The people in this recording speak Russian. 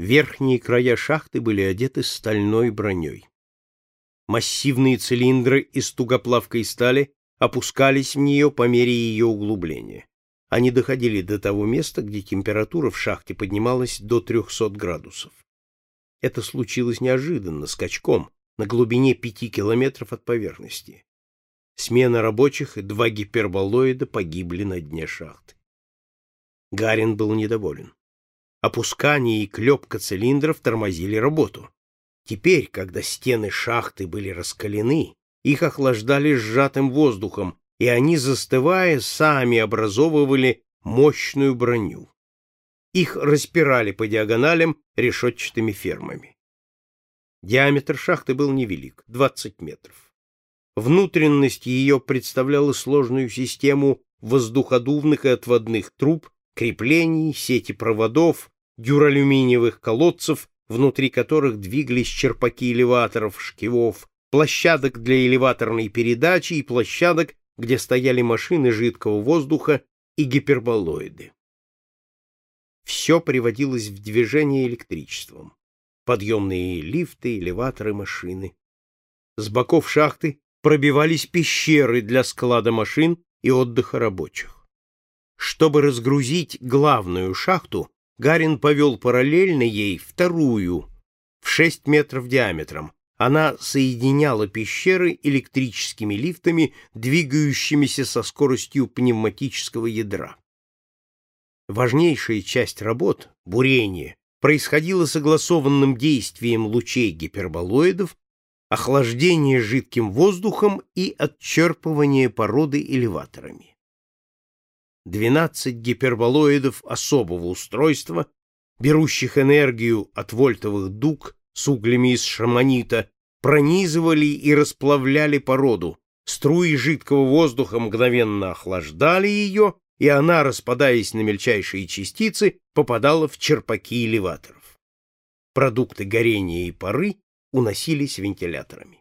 Верхние края шахты были одеты стальной броней. Массивные цилиндры из тугоплавкой стали опускались в нее по мере ее углубления. Они доходили до того места, где температура в шахте поднималась до 300 градусов. Это случилось неожиданно, скачком, на глубине пяти километров от поверхности. Смена рабочих и два гиперболоида погибли на дне шахты. Гарин был недоволен. Опускание и клепка цилиндров тормозили работу. Теперь, когда стены шахты были раскалены, их охлаждали сжатым воздухом, и они, застывая, сами образовывали мощную броню. Их распирали по диагоналям решетчатыми фермами. Диаметр шахты был невелик — 20 метров. Внутренность ее представляла сложную систему воздуходувных и отводных труб, креплений, сети проводов, дюралюминиевых колодцев, внутри которых двигались черпаки элеваторов, шкивов, площадок для элеваторной передачи и площадок, где стояли машины жидкого воздуха и гиперболоиды. Все приводилось в движение электричеством. Подъемные лифты, элеваторы, машины. С боков шахты пробивались пещеры для склада машин и отдыха рабочих. Чтобы разгрузить главную шахту, Гарин повел параллельно ей вторую, в 6 метров диаметром, она соединяла пещеры электрическими лифтами, двигающимися со скоростью пневматического ядра. Важнейшая часть работ, бурение, происходила согласованным действием лучей гиперболоидов, охлаждение жидким воздухом и отчерпывание породы элеваторами. 12 гиперболоидов особого устройства, берущих энергию от вольтовых дуг, с углями из шаманита пронизывали и расплавляли породу, струи жидкого воздуха мгновенно охлаждали ее, и она, распадаясь на мельчайшие частицы, попадала в черпаки элеваторов. Продукты горения и пары уносились вентиляторами.